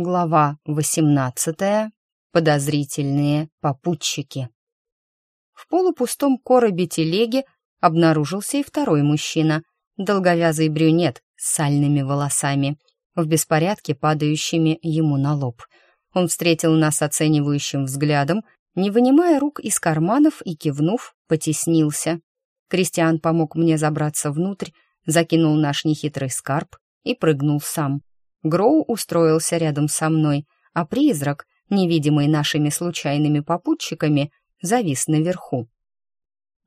Глава 18. Подозрительные попутчики. В полупустом коробе телеги обнаружился и второй мужчина, долговязый брюнет с сальными волосами, в беспорядке падающими ему на лоб. Он встретил нас оценивающим взглядом, не вынимая рук из карманов и кивнув, потеснился. Кристиан помог мне забраться внутрь, закинул наш нехитрый скарб и прыгнул сам. Гроу устроился рядом со мной, а призрак, невидимый нашими случайными попутчиками, завис наверху.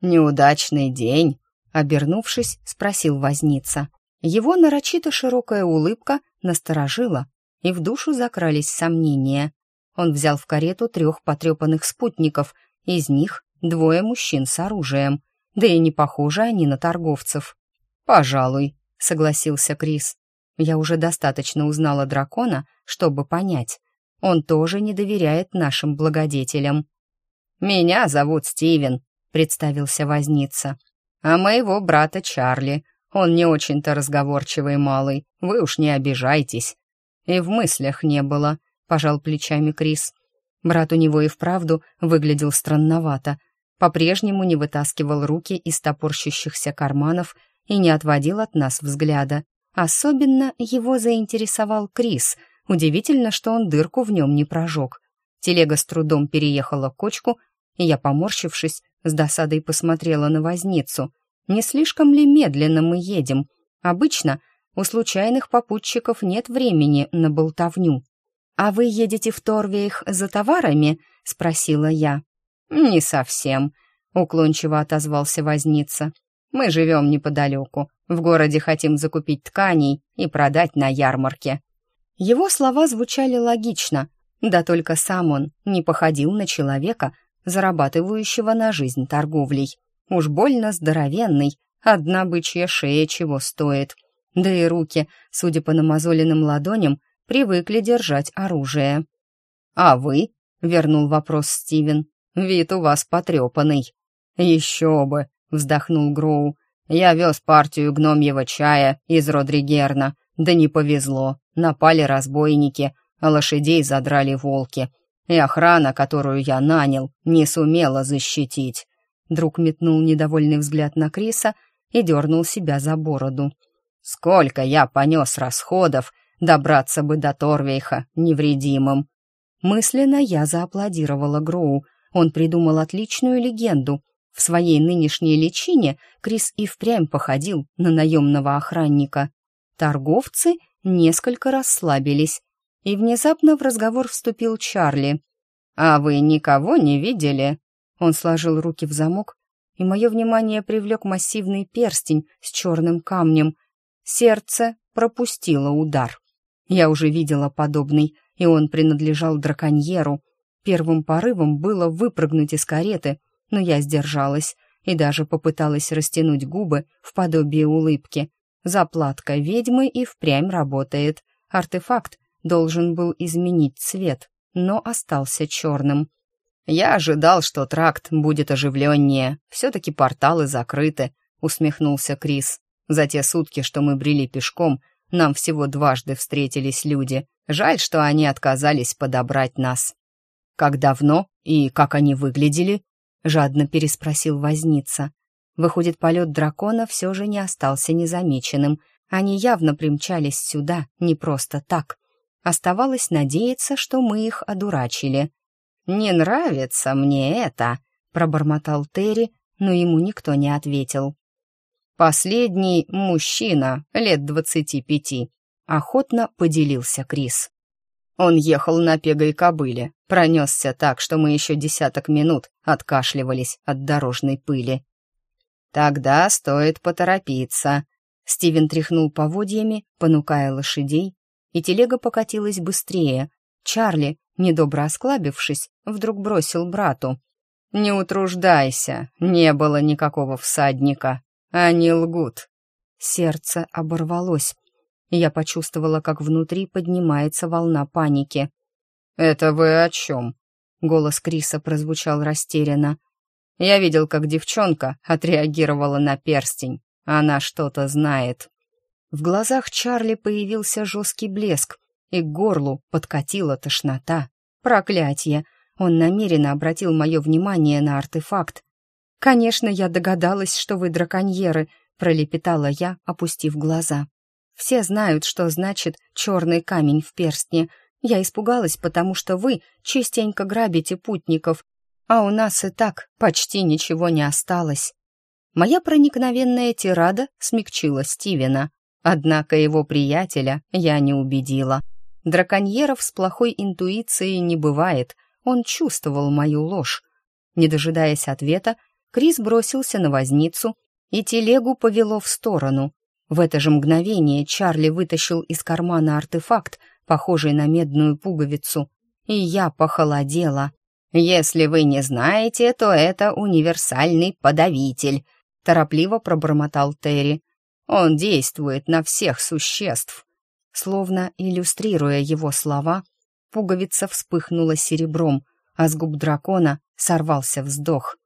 «Неудачный день», — обернувшись, спросил возница. Его нарочито широкая улыбка насторожила, и в душу закрались сомнения. Он взял в карету трех потрепанных спутников, из них двое мужчин с оружием, да и не похожи они на торговцев. «Пожалуй», — согласился Крис. Я уже достаточно узнала дракона, чтобы понять. Он тоже не доверяет нашим благодетелям. «Меня зовут Стивен», — представился возница. «А моего брата Чарли. Он не очень-то разговорчивый малый. Вы уж не обижайтесь». «И в мыслях не было», — пожал плечами Крис. Брат у него и вправду выглядел странновато. По-прежнему не вытаскивал руки из топорщущихся карманов и не отводил от нас взгляда. Особенно его заинтересовал Крис. Удивительно, что он дырку в нем не прожег. Телега с трудом переехала кочку, и я, поморщившись, с досадой посмотрела на возницу. Не слишком ли медленно мы едем? Обычно у случайных попутчиков нет времени на болтовню. «А вы едете в Торвеях за товарами?» — спросила я. «Не совсем», — уклончиво отозвался возница. Мы живем неподалеку, в городе хотим закупить тканей и продать на ярмарке». Его слова звучали логично, да только сам он не походил на человека, зарабатывающего на жизнь торговлей. Уж больно здоровенный, одна бычья шея чего стоит. Да и руки, судя по намазоленным ладоням, привыкли держать оружие. «А вы?» — вернул вопрос Стивен. «Вид у вас потрепанный». «Еще бы!» вздохнул Гроу. «Я вез партию гномьего чая из Родригерна. Да не повезло. Напали разбойники, а лошадей задрали волки. И охрана, которую я нанял, не сумела защитить». Друг метнул недовольный взгляд на Криса и дернул себя за бороду. «Сколько я понес расходов, добраться бы до Торвейха невредимым!» Мысленно я зааплодировала Гроу. Он придумал отличную легенду — в своей нынешней личине Крис и впрямь походил на наемного охранника. Торговцы несколько расслабились, и внезапно в разговор вступил Чарли. «А вы никого не видели?» Он сложил руки в замок, и мое внимание привлек массивный перстень с черным камнем. Сердце пропустило удар. Я уже видела подобный, и он принадлежал драконьеру. Первым порывом было выпрыгнуть из кареты — но я сдержалась и даже попыталась растянуть губы в подобие улыбки. Заплатка ведьмы и впрямь работает. Артефакт должен был изменить цвет, но остался черным. «Я ожидал, что тракт будет оживленнее. Все-таки порталы закрыты», — усмехнулся Крис. «За те сутки, что мы брели пешком, нам всего дважды встретились люди. Жаль, что они отказались подобрать нас». «Как давно и как они выглядели?» жадно переспросил возница. Выходит, полет дракона все же не остался незамеченным. Они явно примчались сюда не просто так. Оставалось надеяться, что мы их одурачили. «Не нравится мне это», — пробормотал Терри, но ему никто не ответил. «Последний мужчина, лет двадцати пяти», — охотно поделился Крис. Он ехал на пегой кобыле, пронесся так, что мы еще десяток минут откашливались от дорожной пыли. «Тогда стоит поторопиться», — Стивен тряхнул поводьями, понукая лошадей, и телега покатилась быстрее. Чарли, недобро осклабившись, вдруг бросил брату. «Не утруждайся, не было никакого всадника. Они лгут». Сердце оборвалось. Я почувствовала, как внутри поднимается волна паники. «Это вы о чем?» Голос Криса прозвучал растерянно. «Я видел, как девчонка отреагировала на перстень. Она что-то знает». В глазах Чарли появился жесткий блеск, и к горлу подкатила тошнота. Проклятье! Он намеренно обратил мое внимание на артефакт. «Конечно, я догадалась, что вы драконьеры», — пролепетала я, опустив глаза. Все знают, что значит «черный камень в перстне». Я испугалась, потому что вы частенько грабите путников, а у нас и так почти ничего не осталось. Моя проникновенная тирада смягчила Стивена, однако его приятеля я не убедила. Драконьеров с плохой интуицией не бывает, он чувствовал мою ложь. Не дожидаясь ответа, Крис бросился на возницу, и телегу повело в сторону. В это же мгновение Чарли вытащил из кармана артефакт, похожий на медную пуговицу, и я похолодела. «Если вы не знаете, то это универсальный подавитель», — торопливо пробормотал Терри. «Он действует на всех существ». Словно иллюстрируя его слова, пуговица вспыхнула серебром, а с губ дракона сорвался вздох.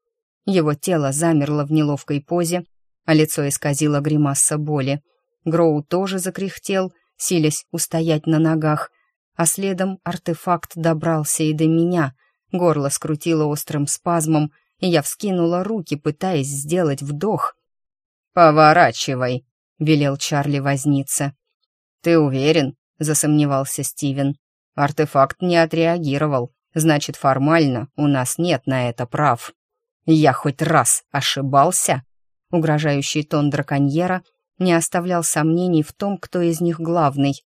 Его тело замерло в неловкой позе, а лицо исказило гримаса боли. Гроу тоже закряхтел, силясь устоять на ногах, а следом артефакт добрался и до меня. Горло скрутило острым спазмом, и я вскинула руки, пытаясь сделать вдох. «Поворачивай», — велел Чарли возниться. «Ты уверен?» — засомневался Стивен. «Артефакт не отреагировал. Значит, формально у нас нет на это прав». «Я хоть раз ошибался?» угрожающий тон драконьера не оставлял сомнений в том, кто из них главный.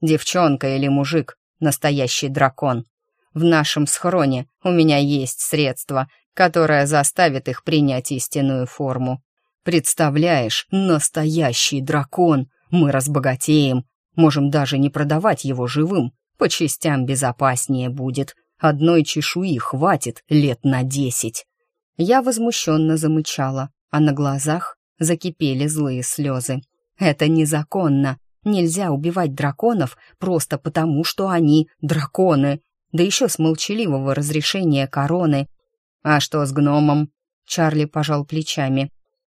«Девчонка или мужик, настоящий дракон. В нашем схроне у меня есть средство, которое заставит их принять истинную форму. Представляешь, настоящий дракон! Мы разбогатеем, можем даже не продавать его живым, по частям безопаснее будет. Одной чешуи хватит лет на десять». Я возмущенно замычала а на глазах закипели злые слезы. «Это незаконно. Нельзя убивать драконов просто потому, что они драконы, да еще с молчаливого разрешения короны». «А что с гномом?» Чарли пожал плечами.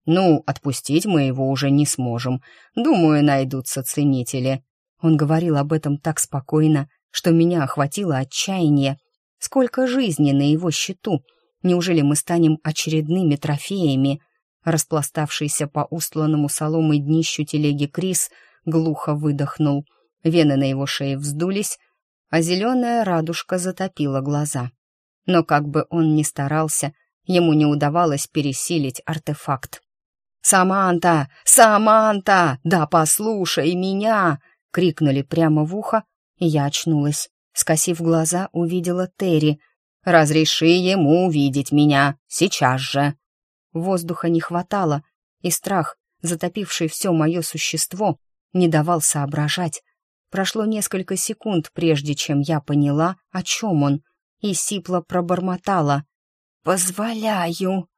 «Ну, отпустить мы его уже не сможем. Думаю, найдутся ценители». Он говорил об этом так спокойно, что меня охватило отчаяние. Сколько жизни на его счету? Неужели мы станем очередными трофеями? Распластавшийся по устланному соломой днищу телеги Крис глухо выдохнул. Вены на его шее вздулись, а зеленая радужка затопила глаза. Но как бы он ни старался, ему не удавалось пересилить артефакт. «Саманта! Саманта! Да послушай меня!» — крикнули прямо в ухо, и я очнулась. Скосив глаза, увидела Терри. «Разреши ему увидеть меня! Сейчас же!» Воздуха не хватало, и страх, затопивший все мое существо, не давал соображать. Прошло несколько секунд, прежде чем я поняла, о чем он, и сипло пробормотала. «Позволяю!»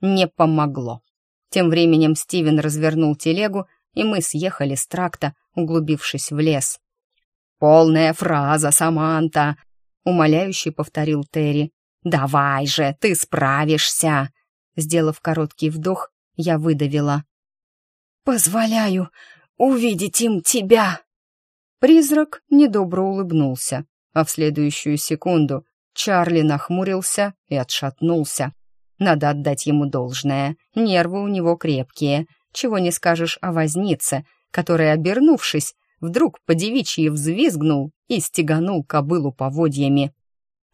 Не помогло. Тем временем Стивен развернул телегу, и мы съехали с тракта, углубившись в лес. «Полная фраза, Саманта!» — умоляюще повторил Терри. «Давай же, ты справишься!» Сделав короткий вдох, я выдавила. «Позволяю увидеть им тебя!» Призрак недобро улыбнулся, а в следующую секунду Чарли нахмурился и отшатнулся. Надо отдать ему должное, нервы у него крепкие, чего не скажешь о вознице, который, обернувшись, вдруг по девичьи взвизгнул и стеганул кобылу поводьями.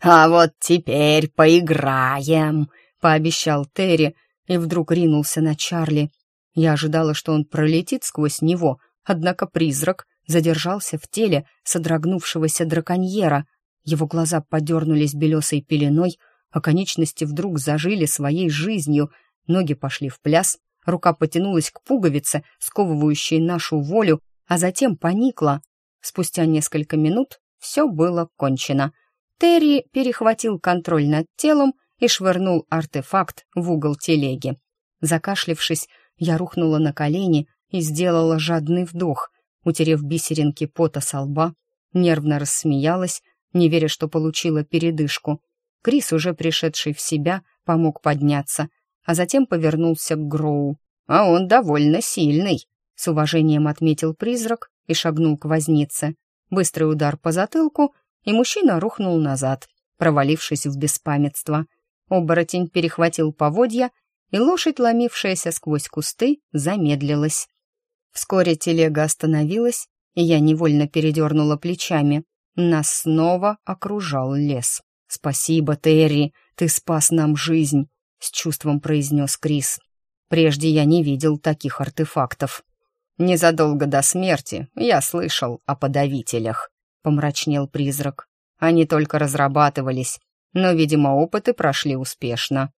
«А вот теперь поиграем!» пообещал Терри и вдруг ринулся на Чарли. Я ожидала, что он пролетит сквозь него, однако призрак задержался в теле содрогнувшегося драконьера. Его глаза подернулись белесой пеленой, а конечности вдруг зажили своей жизнью, ноги пошли в пляс, рука потянулась к пуговице, сковывающей нашу волю, а затем поникла. Спустя несколько минут все было кончено. Терри перехватил контроль над телом и швырнул артефакт в угол телеги. Закашлившись, я рухнула на колени и сделала жадный вдох, утерев бисеринки пота со лба, нервно рассмеялась, не веря, что получила передышку. Крис, уже пришедший в себя, помог подняться, а затем повернулся к Гроу. «А он довольно сильный», — с уважением отметил призрак и шагнул к вознице. Быстрый удар по затылку, и мужчина рухнул назад, провалившись в беспамятство. Оборотень перехватил поводья, и лошадь, ломившаяся сквозь кусты, замедлилась. Вскоре телега остановилась, и я невольно передернула плечами. Нас снова окружал лес. «Спасибо, Терри, ты спас нам жизнь», — с чувством произнес Крис. «Прежде я не видел таких артефактов». «Незадолго до смерти я слышал о подавителях», — помрачнел призрак. «Они только разрабатывались, но, видимо, опыты прошли успешно.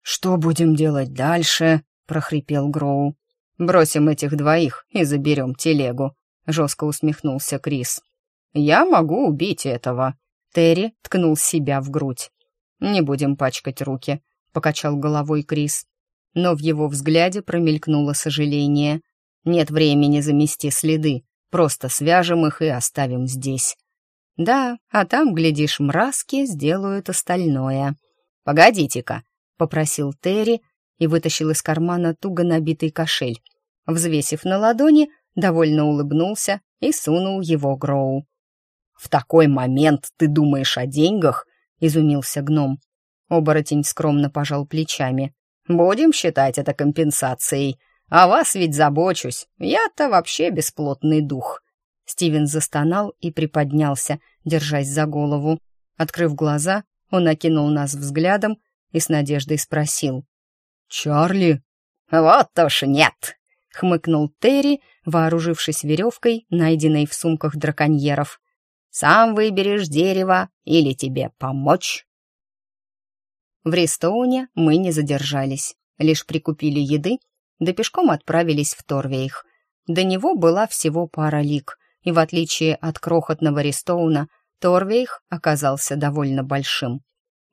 «Что будем делать дальше?» — прохрипел Гроу. «Бросим этих двоих и заберем телегу», — жестко усмехнулся Крис. «Я могу убить этого», — Терри ткнул себя в грудь. «Не будем пачкать руки», — покачал головой Крис. Но в его взгляде промелькнуло сожаление. «Нет времени замести следы, просто свяжем их и оставим здесь. Да, а там, глядишь, мразки сделают остальное. «Погодите-ка», — попросил Терри и вытащил из кармана туго набитый кошель. Взвесив на ладони, довольно улыбнулся и сунул его Гроу. «В такой момент ты думаешь о деньгах?» — изумился гном. Оборотень скромно пожал плечами. «Будем считать это компенсацией. а вас ведь забочусь. Я-то вообще бесплотный дух». Стивен застонал и приподнялся, держась за голову. Открыв глаза, он окинул нас взглядом и с надеждой спросил. «Чарли?» «Вот уж нет!» — хмыкнул Терри, вооружившись веревкой, найденной в сумках драконьеров. «Сам выберешь дерево или тебе помочь?» В Ристоуне мы не задержались, лишь прикупили еды, да пешком отправились в Торвейх. До него была всего пара лик, и в отличие от крохотного Рестоуна, Торвейх оказался довольно большим.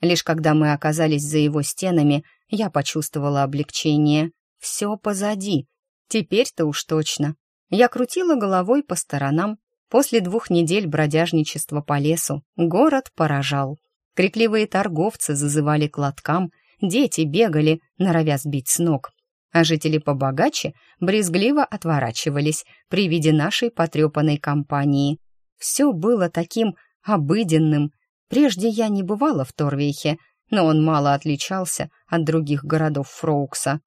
Лишь когда мы оказались за его стенами, я почувствовала облегчение. Все позади. Теперь-то уж точно. Я крутила головой по сторонам. После двух недель бродяжничества по лесу город поражал. Крикливые торговцы зазывали к лоткам, дети бегали, норовя сбить с ног а жители побогаче брезгливо отворачивались при виде нашей потрепанной компании. Все было таким обыденным. Прежде я не бывала в Торвейхе, но он мало отличался от других городов Фроукса.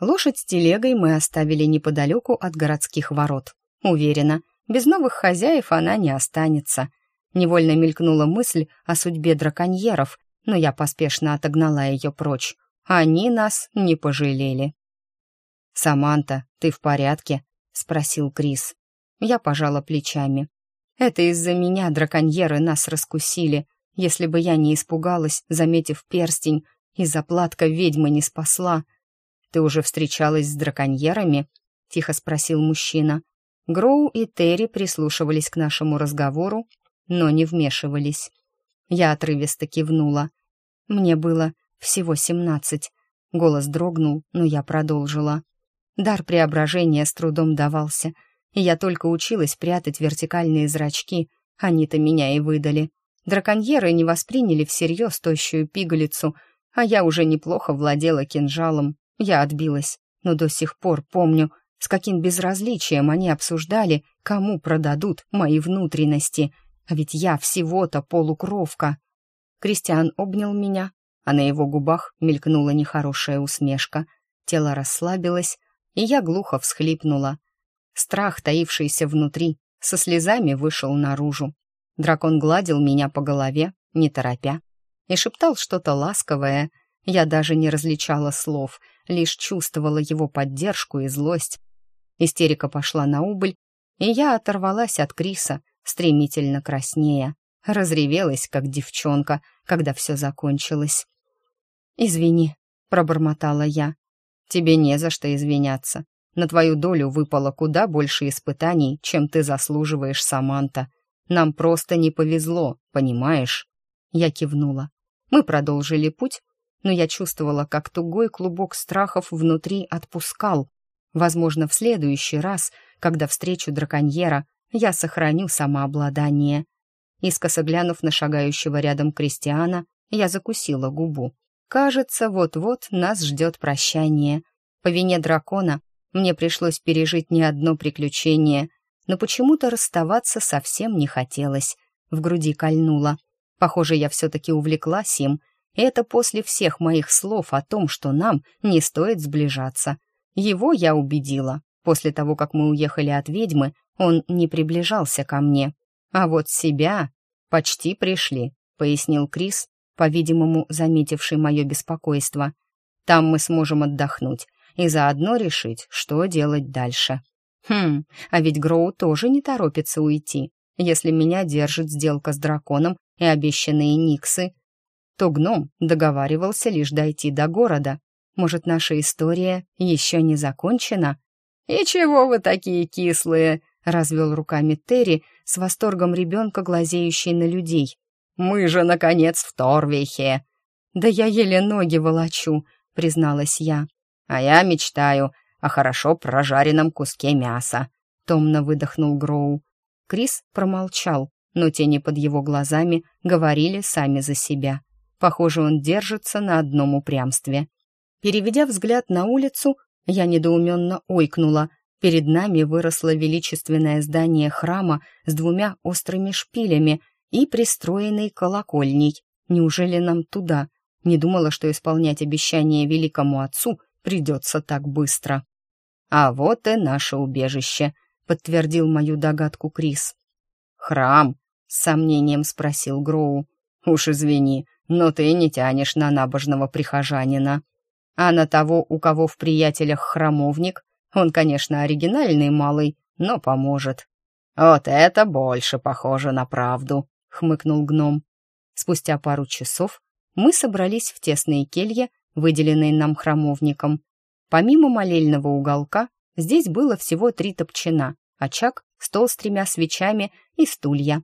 Лошадь с телегой мы оставили неподалеку от городских ворот. Уверена, без новых хозяев она не останется. Невольно мелькнула мысль о судьбе драконьеров, но я поспешно отогнала ее прочь. Они нас не пожалели. «Саманта, ты в порядке?» — спросил Крис. Я пожала плечами. «Это из-за меня драконьеры нас раскусили. Если бы я не испугалась, заметив перстень, и заплатка ведьмы не спасла». «Ты уже встречалась с драконьерами?» — тихо спросил мужчина. Гроу и Терри прислушивались к нашему разговору, но не вмешивались. Я отрывисто кивнула. Мне было всего семнадцать. Голос дрогнул, но я продолжила. Дар преображения с трудом давался. Я только училась прятать вертикальные зрачки, они-то меня и выдали. Драконьеры не восприняли всерьез тощую пигалицу, а я уже неплохо владела кинжалом. Я отбилась, но до сих пор помню, с каким безразличием они обсуждали, кому продадут мои внутренности. А ведь я всего-то полукровка. Кристиан обнял меня, а на его губах мелькнула нехорошая усмешка. Тело расслабилось, и я глухо всхлипнула. Страх, таившийся внутри, со слезами вышел наружу. Дракон гладил меня по голове, не торопя, и шептал что-то ласковое. Я даже не различала слов, лишь чувствовала его поддержку и злость. Истерика пошла на убыль, и я оторвалась от Криса, стремительно краснея. Разревелась, как девчонка, когда все закончилось. «Извини», — пробормотала я. Тебе не за что извиняться. На твою долю выпало куда больше испытаний, чем ты заслуживаешь, Саманта. Нам просто не повезло, понимаешь?» Я кивнула. Мы продолжили путь, но я чувствовала, как тугой клубок страхов внутри отпускал. Возможно, в следующий раз, когда встречу драконьера, я сохраню самообладание. Искоса глянув на шагающего рядом крестьяна, я закусила губу. Кажется, вот-вот нас ждет прощание. По вине дракона мне пришлось пережить не одно приключение, но почему-то расставаться совсем не хотелось. В груди кольнуло. Похоже, я все-таки увлеклась им. И это после всех моих слов о том, что нам не стоит сближаться. Его я убедила. После того, как мы уехали от ведьмы, он не приближался ко мне. А вот себя почти пришли, пояснил Крис, по-видимому, заметивший мое беспокойство. «Там мы сможем отдохнуть и заодно решить, что делать дальше». «Хм, а ведь Гроу тоже не торопится уйти. Если меня держит сделка с драконом и обещанные Никсы, то гном договаривался лишь дойти до города. Может, наша история еще не закончена?» «И чего вы такие кислые?» — развел руками Терри с восторгом ребенка, глазеющий на людей. Мы же, наконец, в Торвихе!» «Да я еле ноги волочу», — призналась я. «А я мечтаю о хорошо прожаренном куске мяса», — томно выдохнул Гроу. Крис промолчал, но тени под его глазами говорили сами за себя. Похоже, он держится на одном упрямстве. Переведя взгляд на улицу, я недоуменно ойкнула. Перед нами выросло величественное здание храма с двумя острыми шпилями и пристроенный колокольней. Неужели нам туда? Не думала, что исполнять обещание великому отцу придется так быстро. «А вот и наше убежище», — подтвердил мою догадку Крис. «Храм?» — с сомнением спросил Гроу. «Уж извини, но ты не тянешь на набожного прихожанина. А на того, у кого в приятелях храмовник, он, конечно, оригинальный малый, но поможет. Вот это больше похоже на правду. — хмыкнул гном. Спустя пару часов мы собрались в тесные келье, выделенные нам храмовником. Помимо молельного уголка, здесь было всего три топчина, очаг, стол с тремя свечами и стулья.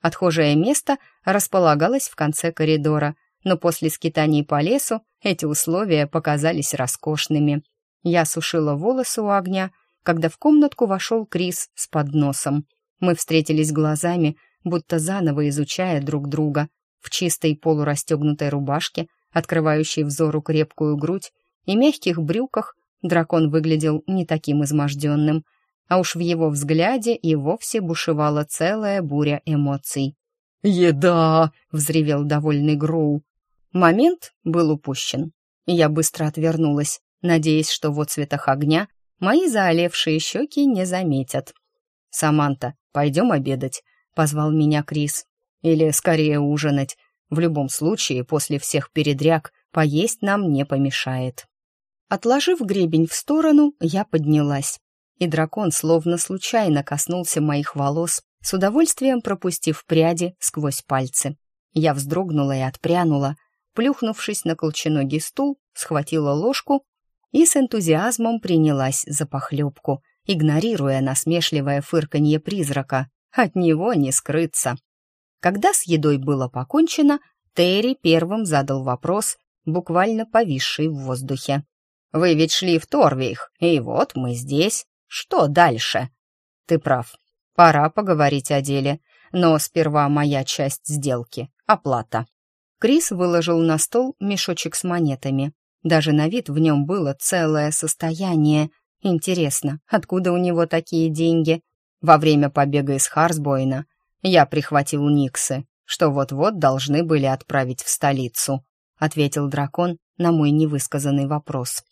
Отхожее место располагалось в конце коридора, но после скитаний по лесу эти условия показались роскошными. Я сушила волосы у огня, когда в комнатку вошел Крис с подносом. Мы встретились глазами — будто заново изучая друг друга, в чистой полурастегнутой рубашке, открывающей взору крепкую грудь, и мягких брюках дракон выглядел не таким изможденным, а уж в его взгляде и вовсе бушевала целая буря эмоций. «Еда!» — взревел довольный Гроу. Момент был упущен. Я быстро отвернулась, надеясь, что в цветах огня мои заолевшие щеки не заметят. «Саманта, пойдем обедать», позвал меня Крис. «Или скорее ужинать. В любом случае, после всех передряг, поесть нам не помешает». Отложив гребень в сторону, я поднялась. И дракон словно случайно коснулся моих волос, с удовольствием пропустив пряди сквозь пальцы. Я вздрогнула и отпрянула, плюхнувшись на колченогий стул, схватила ложку и с энтузиазмом принялась за похлебку, игнорируя насмешливое фырканье призрака. От него не скрыться. Когда с едой было покончено, Терри первым задал вопрос, буквально повисший в воздухе. «Вы ведь шли в Торвейх, и вот мы здесь. Что дальше?» «Ты прав. Пора поговорить о деле. Но сперва моя часть сделки — оплата». Крис выложил на стол мешочек с монетами. Даже на вид в нем было целое состояние. Интересно, откуда у него такие деньги? Во время побега из Харсбойна я прихватил Никсы, что вот-вот должны были отправить в столицу», — ответил дракон на мой невысказанный вопрос.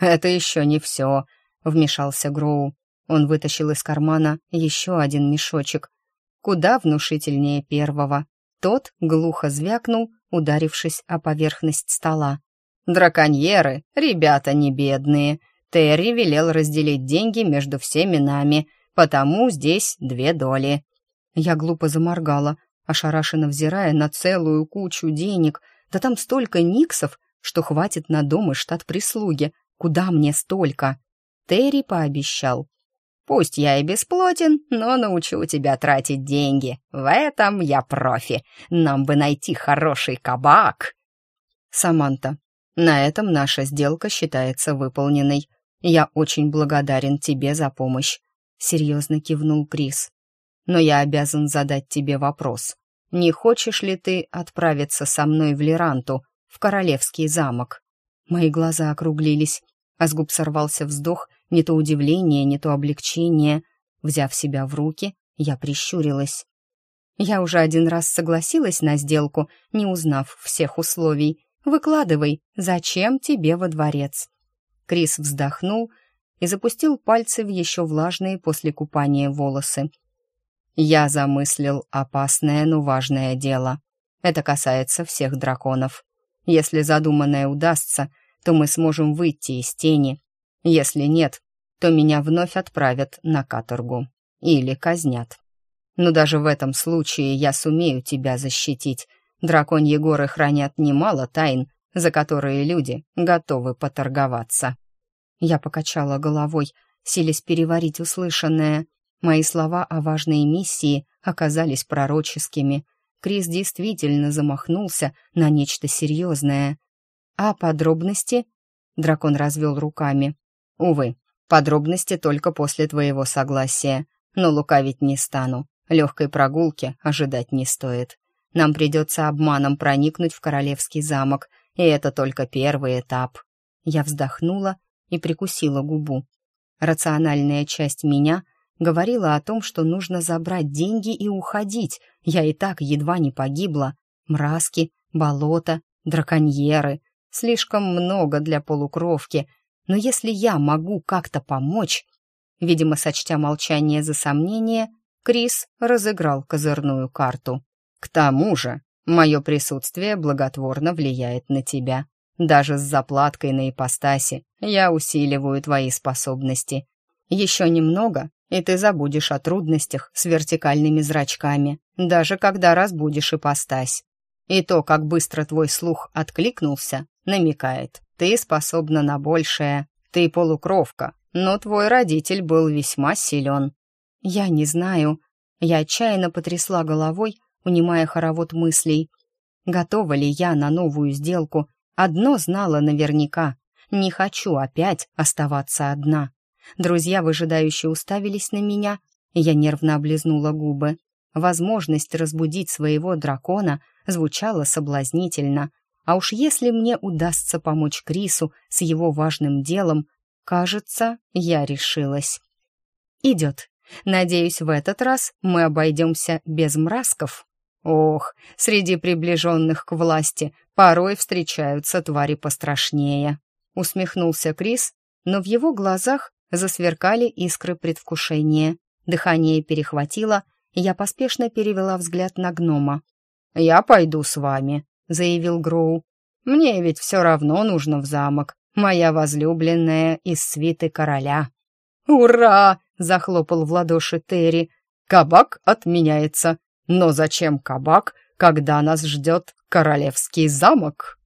«Это еще не все», — вмешался Гроу. Он вытащил из кармана еще один мешочек. Куда внушительнее первого. Тот глухо звякнул, ударившись о поверхность стола. «Драконьеры, ребята не бедные. Терри велел разделить деньги между всеми нами», потому здесь две доли». Я глупо заморгала, ошарашенно взирая на целую кучу денег. Да там столько никсов, что хватит на дом и штат прислуги. Куда мне столько? Терри пообещал. «Пусть я и бесплотен, но научу тебя тратить деньги. В этом я профи. Нам бы найти хороший кабак». Саманта, на этом наша сделка считается выполненной. Я очень благодарен тебе за помощь серьезно кивнул Крис. «Но я обязан задать тебе вопрос. Не хочешь ли ты отправиться со мной в Леранту, в королевский замок?» Мои глаза округлились, а с губ сорвался вздох, не то удивление, не то облегчение. Взяв себя в руки, я прищурилась. «Я уже один раз согласилась на сделку, не узнав всех условий. Выкладывай, зачем тебе во дворец?» Крис вздохнул и запустил пальцы в еще влажные после купания волосы. «Я замыслил опасное, но важное дело. Это касается всех драконов. Если задуманное удастся, то мы сможем выйти из тени. Если нет, то меня вновь отправят на каторгу. Или казнят. Но даже в этом случае я сумею тебя защитить. Драконьи горы хранят немало тайн, за которые люди готовы поторговаться». Я покачала головой, силясь переварить услышанное. Мои слова о важной миссии оказались пророческими. Крис действительно замахнулся на нечто серьезное. «А подробности?» — дракон развел руками. «Увы, подробности только после твоего согласия. Но лукавить не стану. Легкой прогулки ожидать не стоит. Нам придется обманом проникнуть в королевский замок, и это только первый этап». Я вздохнула и прикусила губу. Рациональная часть меня говорила о том, что нужно забрать деньги и уходить. Я и так едва не погибла. Мразки, болото, драконьеры. Слишком много для полукровки. Но если я могу как-то помочь... Видимо, сочтя молчание за сомнение, Крис разыграл козырную карту. «К тому же, мое присутствие благотворно влияет на тебя», даже с заплаткой на ипостаси я усиливаю твои способности. Еще немного, и ты забудешь о трудностях с вертикальными зрачками, даже когда разбудишь ипостась. И то, как быстро твой слух откликнулся, намекает. Ты способна на большее. Ты полукровка, но твой родитель был весьма силен. Я не знаю. Я отчаянно потрясла головой, унимая хоровод мыслей. Готова ли я на новую сделку Одно знала наверняка. Не хочу опять оставаться одна. Друзья выжидающе уставились на меня, я нервно облизнула губы. Возможность разбудить своего дракона звучала соблазнительно. А уж если мне удастся помочь Крису с его важным делом, кажется, я решилась. Идет. Надеюсь, в этот раз мы обойдемся без мрасков. Ох, среди приближенных к власти порой встречаются твари пострашнее. Усмехнулся Крис, но в его глазах засверкали искры предвкушения. Дыхание перехватило, и я поспешно перевела взгляд на гнома. «Я пойду с вами», — заявил Гроу. «Мне ведь все равно нужно в замок, моя возлюбленная из свиты короля». «Ура!» — захлопал в ладоши Терри. «Кабак отменяется. Но зачем кабак, когда нас ждет королевский замок?»